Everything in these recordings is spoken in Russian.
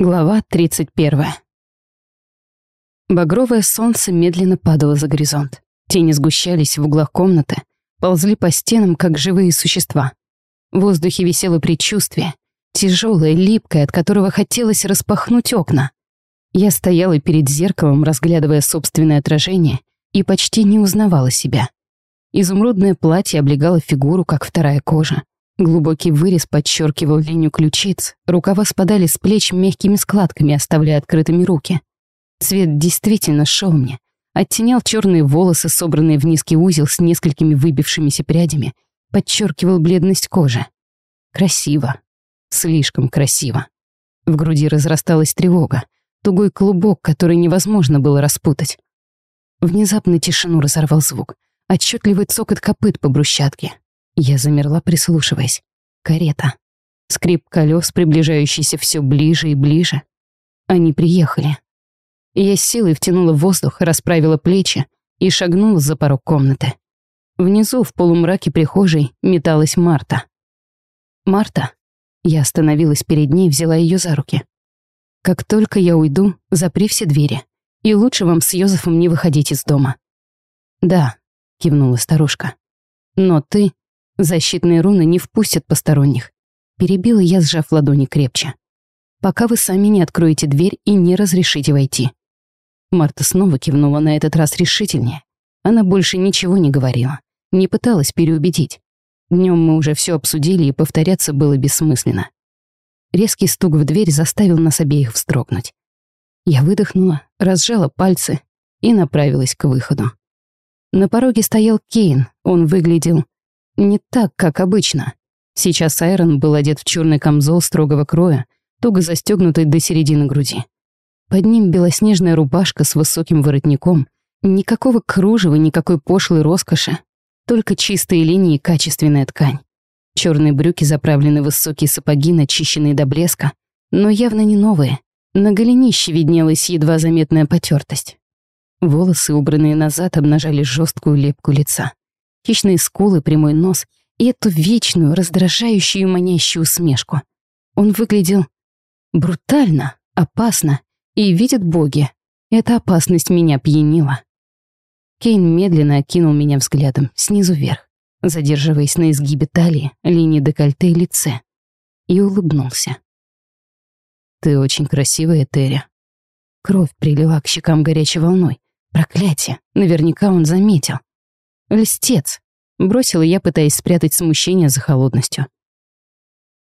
Глава 31. Багровое солнце медленно падало за горизонт. Тени сгущались в углах комнаты, ползли по стенам, как живые существа. В воздухе висело предчувствие, тяжелое, липкое, от которого хотелось распахнуть окна. Я стояла перед зеркалом, разглядывая собственное отражение, и почти не узнавала себя. Изумрудное платье облегало фигуру, как вторая кожа. Глубокий вырез подчеркивал линию ключиц, рукава спадали с плеч мягкими складками, оставляя открытыми руки. Цвет действительно шел мне. Оттенял черные волосы, собранные в низкий узел с несколькими выбившимися прядями, подчеркивал бледность кожи. Красиво. Слишком красиво. В груди разрасталась тревога, тугой клубок, который невозможно было распутать. Внезапно тишину разорвал звук. Отчетливый цокот копыт по брусчатке, я замерла, прислушиваясь. Карета. Скрип колес, приближающийся все ближе и ближе. Они приехали. Я с силой втянула воздух, расправила плечи и шагнула за порог комнаты. Внизу, в полумраке прихожей, металась Марта. «Марта?» Я остановилась перед ней, взяла ее за руки. «Как только я уйду, запри все двери. И лучше вам с Йозефом не выходить из дома». «Да», — кивнула старушка. «Но ты Защитные руны не впустят посторонних. Перебила я, сжав ладони крепче. Пока вы сами не откроете дверь и не разрешите войти. Марта снова кивнула на этот раз решительнее. Она больше ничего не говорила, не пыталась переубедить. Днем мы уже все обсудили, и повторяться было бессмысленно. Резкий стук в дверь заставил нас обеих вздрогнуть. Я выдохнула, разжала пальцы и направилась к выходу. На пороге стоял Кейн, он выглядел не так, как обычно. Сейчас Айрон был одет в черный камзол строгого кроя, туго застегнутый до середины груди. Под ним белоснежная рубашка с высоким воротником, никакого кружева, никакой пошлой роскоши, только чистые линии и качественная ткань. Черные брюки заправлены в высокие сапоги, начищенные до блеска, но явно не новые. На голенище виднелась едва заметная потертость. Волосы, убранные назад, обнажали жесткую лепку лица хищные скулы, прямой нос и эту вечную, раздражающую манящую усмешку. Он выглядел брутально, опасно, и видят боги. Эта опасность меня пьянила. Кейн медленно окинул меня взглядом, снизу вверх, задерживаясь на изгибе талии, линии декольте и лице, и улыбнулся. «Ты очень красивая, Терри». Кровь прилила к щекам горячей волной. Проклятие, наверняка он заметил. «Льстец», — бросила я, пытаясь спрятать смущение за холодностью.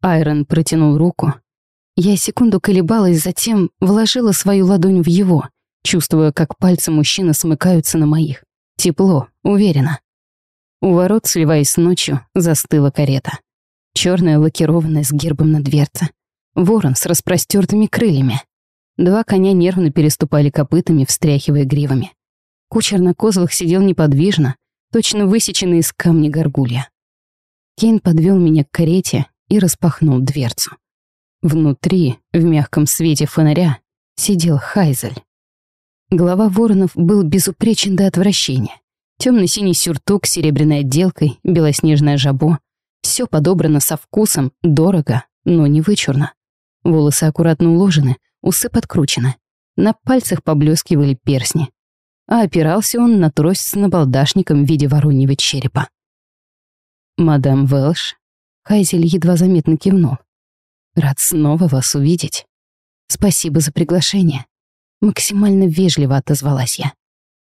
Айрон протянул руку. Я секунду колебалась, затем вложила свою ладонь в его, чувствуя, как пальцы мужчины смыкаются на моих. Тепло, уверенно. У ворот, сливаясь ночью, застыла карета. Черная лакированная с гербом на дверце. Ворон с распростертыми крыльями. Два коня нервно переступали копытами, встряхивая гривами. Кучер на козлах сидел неподвижно, точно высеченный из камня горгулья. Кейн подвел меня к карете и распахнул дверцу. Внутри, в мягком свете фонаря, сидел Хайзель. Голова воронов был безупречен до отвращения. Темно-синий сюртук с серебряной отделкой, белоснежное жабо. Все подобрано со вкусом, дорого, но не вычурно. Волосы аккуратно уложены, усы подкручены. На пальцах поблескивали персни а опирался он на трость с набалдашником в виде вороньего черепа. «Мадам Велш», — Хайзель едва заметно кивнул. «Рад снова вас увидеть. Спасибо за приглашение». Максимально вежливо отозвалась я.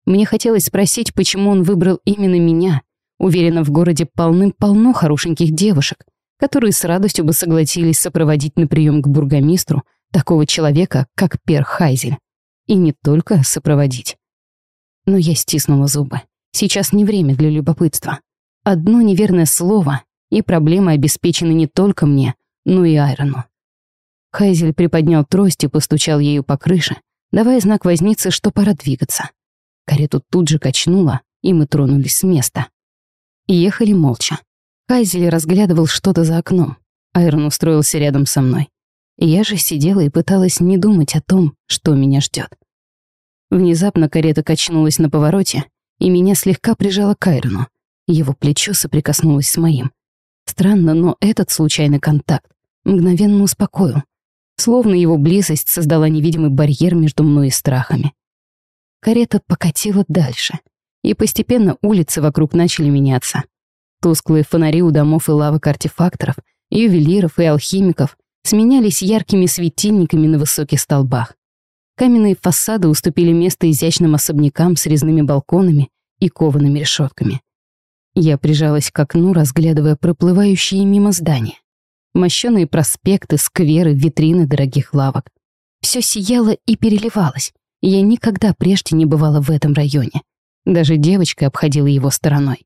Мне хотелось спросить, почему он выбрал именно меня. Уверена, в городе полным-полно хорошеньких девушек, которые с радостью бы согласились сопроводить на прием к бургомистру такого человека, как Пер Хайзель. И не только сопроводить. Но я стиснула зубы. Сейчас не время для любопытства. Одно неверное слово, и проблемы обеспечены не только мне, но и Айрону. Хайзель приподнял трость и постучал ею по крыше, давая знак вознице, что пора двигаться. Карету тут же качнуло, и мы тронулись с места. Ехали молча. Хайзель разглядывал что-то за окном. Айрон устроился рядом со мной. Я же сидела и пыталась не думать о том, что меня ждет. Внезапно карета качнулась на повороте, и меня слегка прижало к Айрону. Его плечо соприкоснулось с моим. Странно, но этот случайный контакт мгновенно успокоил. словно его близость создала невидимый барьер между мной и страхами. Карета покатила дальше, и постепенно улицы вокруг начали меняться. Тусклые фонари у домов и лавок артефакторов, ювелиров и алхимиков сменялись яркими светильниками на высоких столбах. Каменные фасады уступили место изящным особнякам с резными балконами и коваными решетками. Я прижалась к окну, разглядывая проплывающие мимо здания. Мощёные проспекты, скверы, витрины дорогих лавок. Все сияло и переливалось. Я никогда прежде не бывала в этом районе. Даже девочка обходила его стороной.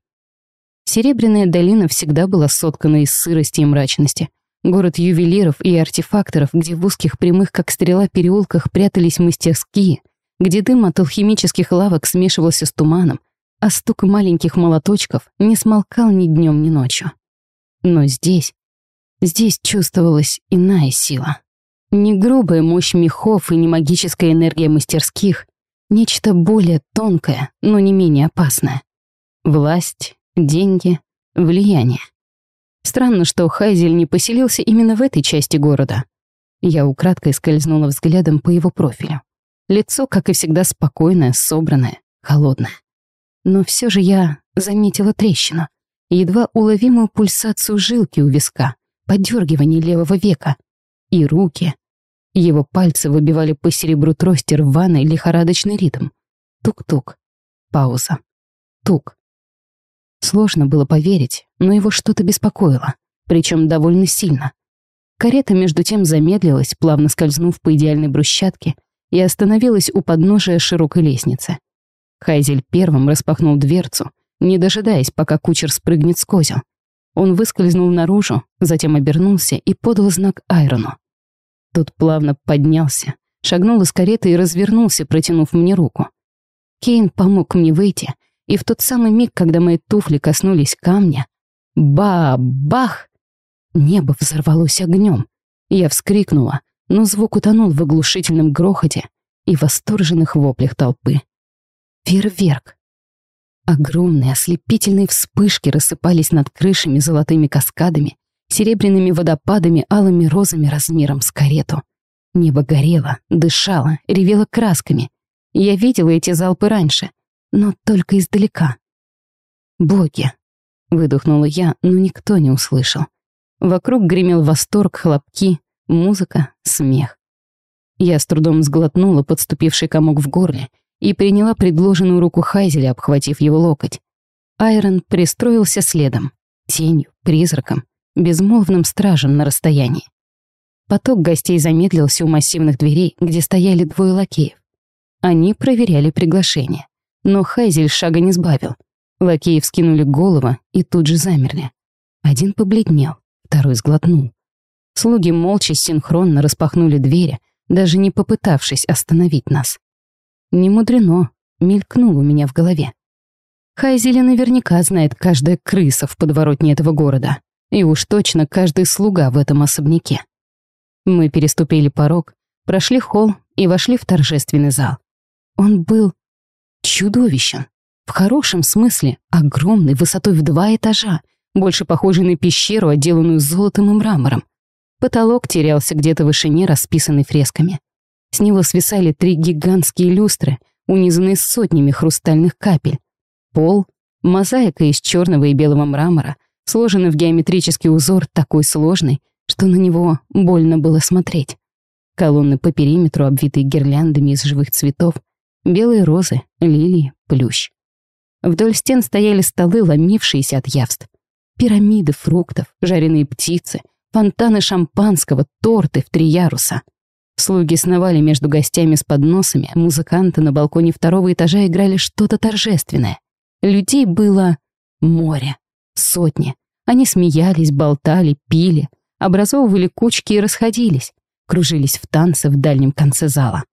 Серебряная долина всегда была соткана из сырости и мрачности. Город ювелиров и артефакторов, где в узких прямых, как стрела, переулках прятались мастерские, где дым от алхимических лавок смешивался с туманом, а стук маленьких молоточков не смолкал ни днем, ни ночью. Но здесь, здесь чувствовалась иная сила. Не грубая мощь мехов и не магическая энергия мастерских, нечто более тонкое, но не менее опасное. Власть, деньги, влияние. Странно, что Хайзель не поселился именно в этой части города. Я украдкой скользнула взглядом по его профилю. Лицо, как и всегда, спокойное, собранное, холодное. Но все же я заметила трещину, едва уловимую пульсацию жилки у виска, подергивание левого века. И руки. Его пальцы выбивали по серебру трости рваный лихорадочный ритм. Тук-тук. Пауза. Тук. Сложно было поверить, но его что-то беспокоило, причем довольно сильно. Карета между тем замедлилась, плавно скользнув по идеальной брусчатке, и остановилась у подножия широкой лестницы. Хайзель первым распахнул дверцу, не дожидаясь, пока кучер спрыгнет с козел. Он выскользнул наружу, затем обернулся и подал знак Айрону. Тот плавно поднялся, шагнул из кареты и развернулся, протянув мне руку. Кейн помог мне выйти, и в тот самый миг, когда мои туфли коснулись камня, ба-бах! Небо взорвалось огнем. Я вскрикнула, но звук утонул в оглушительном грохоте и восторженных воплях толпы. Фейерверк. Огромные ослепительные вспышки рассыпались над крышами золотыми каскадами, серебряными водопадами, алыми розами размером с карету. Небо горело, дышало, ревело красками. Я видела эти залпы раньше, но только издалека. «Боги!» — выдохнула я, но никто не услышал. Вокруг гремел восторг, хлопки, музыка, смех. Я с трудом сглотнула подступивший комок в горле и приняла предложенную руку Хайзеля, обхватив его локоть. Айрон пристроился следом, тенью, призраком, безмолвным стражем на расстоянии. Поток гостей замедлился у массивных дверей, где стояли двое лакеев. Они проверяли приглашение. Но Хайзель шага не сбавил. Лакеи вскинули голову и тут же замерли. Один побледнел, второй сглотнул. Слуги молча синхронно распахнули двери, даже не попытавшись остановить нас. Не мудрено, мелькнул у меня в голове. Хайзели наверняка знает каждая крыса в подворотне этого города, и уж точно каждый слуга в этом особняке. Мы переступили порог, прошли холл и вошли в торжественный зал. Он был чудовищен. В хорошем смысле, огромный, высотой в два этажа, больше похожий на пещеру, отделанную золотом и мрамором. Потолок терялся где-то в вышине, расписанный фресками. С него свисали три гигантские люстры, унизанные сотнями хрустальных капель. Пол — мозаика из черного и белого мрамора, сложенный в геометрический узор такой сложный, что на него больно было смотреть. Колонны по периметру, обвитые гирляндами из живых цветов, белые розы, лилии, плющ. Вдоль стен стояли столы, ломившиеся от явств. Пирамиды фруктов, жареные птицы, фонтаны шампанского, торты в три яруса. Слуги сновали между гостями с подносами, музыканты на балконе второго этажа играли что-то торжественное. Людей было море, сотни. Они смеялись, болтали, пили, образовывали кучки и расходились, кружились в танце в дальнем конце зала.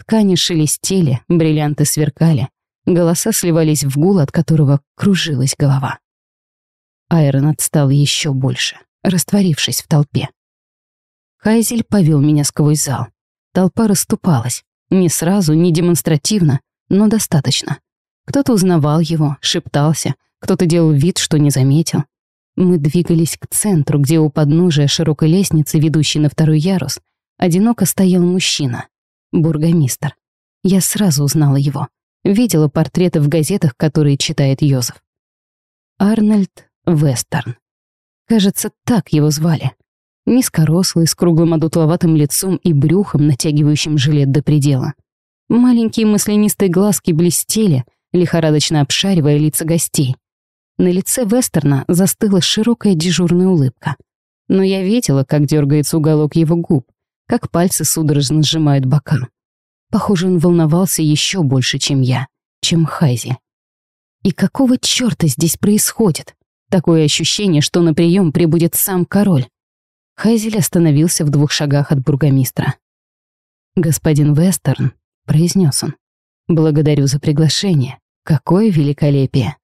Ткани шелестели, бриллианты сверкали, голоса сливались в гул, от которого кружилась голова. Айрон отстал еще больше, растворившись в толпе. Хайзель повел меня сквозь зал. Толпа расступалась. Не сразу, не демонстративно, но достаточно. Кто-то узнавал его, шептался, кто-то делал вид, что не заметил. Мы двигались к центру, где у подножия широкой лестницы, ведущей на второй ярус, одиноко стоял мужчина, бургомистр. Я сразу узнала его. Видела портреты в газетах, которые читает Йозеф. Арнольд Вестерн. Кажется, так его звали. Низкорослый, с круглым одутловатым лицом и брюхом, натягивающим жилет до предела. Маленькие маслянистые глазки блестели, лихорадочно обшаривая лица гостей. На лице Вестерна застыла широкая дежурная улыбка. Но я видела, как дергается уголок его губ, как пальцы судорожно сжимают бока. Похоже, он волновался еще больше, чем я, чем Хайзи. И какого черта здесь происходит? Такое ощущение, что на прием прибудет сам король. Хайзель остановился в двух шагах от бургомистра. «Господин Вестерн», — произнес он, — «благодарю за приглашение. Какое великолепие!»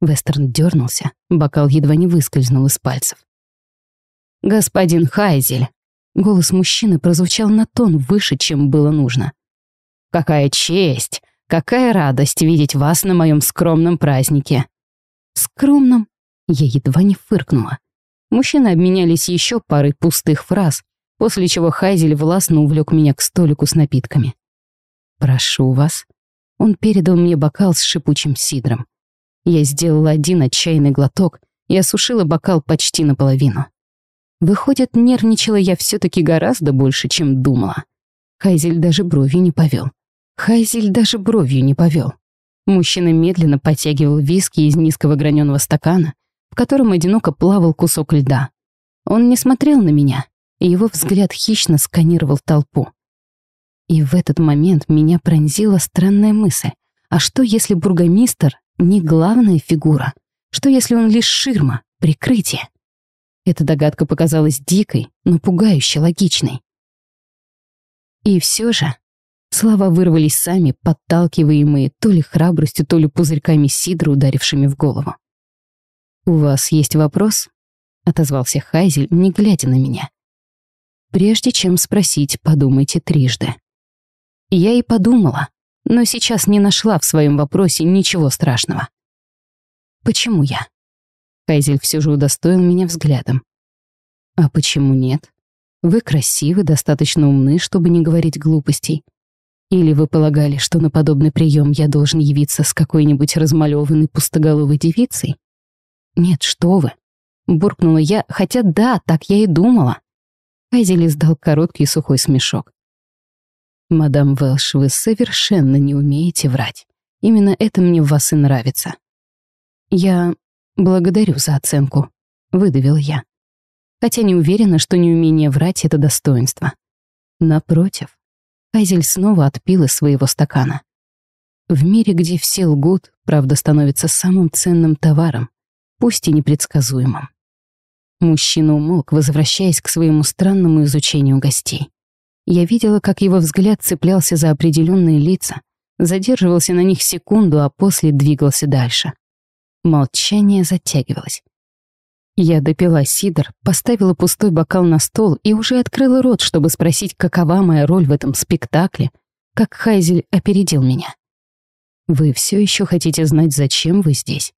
Вестерн дернулся, бокал едва не выскользнул из пальцев. «Господин Хайзель!» Голос мужчины прозвучал на тон выше, чем было нужно. «Какая честь! Какая радость видеть вас на моем скромном празднике!» «Скромном?» Я едва не фыркнула. Мужчины обменялись еще парой пустых фраз, после чего Хайзель властно увлек меня к столику с напитками. «Прошу вас». Он передал мне бокал с шипучим сидром. Я сделала один отчаянный глоток и осушила бокал почти наполовину. Выходит, нервничала я все таки гораздо больше, чем думала. Хайзель даже бровью не повел. Хайзель даже бровью не повел. Мужчина медленно подтягивал виски из низкого граненого стакана, в котором одиноко плавал кусок льда. Он не смотрел на меня, и его взгляд хищно сканировал толпу. И в этот момент меня пронзила странная мысль. А что, если бургомистр не главная фигура? Что если он лишь ширма, прикрытие? Эта догадка показалась дикой, но пугающе логичной. И все же слова вырвались сами, подталкиваемые то ли храбростью, то ли пузырьками сидра, ударившими в голову. «У вас есть вопрос?» — отозвался Хайзель, не глядя на меня. «Прежде чем спросить, подумайте трижды». Я и подумала, но сейчас не нашла в своем вопросе ничего страшного. «Почему я?» Кайзель все же удостоил меня взглядом. «А почему нет? Вы красивы, достаточно умны, чтобы не говорить глупостей. Или вы полагали, что на подобный прием я должен явиться с какой-нибудь размалеванной пустоголовой девицей? Нет, что вы!» Буркнула я, хотя да, так я и думала. Кайзель издал короткий сухой смешок. «Мадам Велш, вы совершенно не умеете врать. Именно это мне в вас и нравится». «Я благодарю за оценку», — выдавил я. Хотя не уверена, что неумение врать — это достоинство. Напротив, Кайзель снова отпил из своего стакана. В мире, где все лгут, правда становится самым ценным товаром, пусть и непредсказуемым. Мужчина умолк, возвращаясь к своему странному изучению гостей. Я видела, как его взгляд цеплялся за определенные лица, задерживался на них секунду, а после двигался дальше. Молчание затягивалось. Я допила сидр, поставила пустой бокал на стол и уже открыла рот, чтобы спросить, какова моя роль в этом спектакле, как Хайзель опередил меня. «Вы все еще хотите знать, зачем вы здесь?»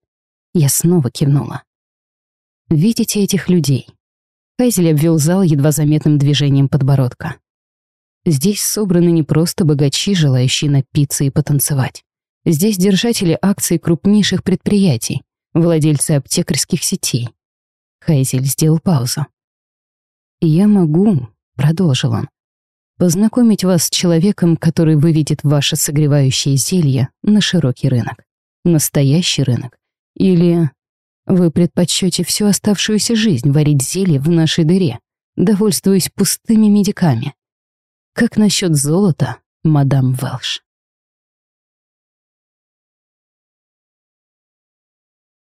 Я снова кивнула. «Видите этих людей?» Хайзель обвел зал едва заметным движением подбородка. Здесь собраны не просто богачи, желающие напиться и потанцевать. Здесь держатели акций крупнейших предприятий, владельцы аптекарских сетей. Хайзель сделал паузу. «Я могу», — продолжил он, «познакомить вас с человеком, который выведет ваше согревающее зелье на широкий рынок. Настоящий рынок. Или вы предпочтете всю оставшуюся жизнь варить зелье в нашей дыре, довольствуясь пустыми медиками, как насчет золота, мадам Велш?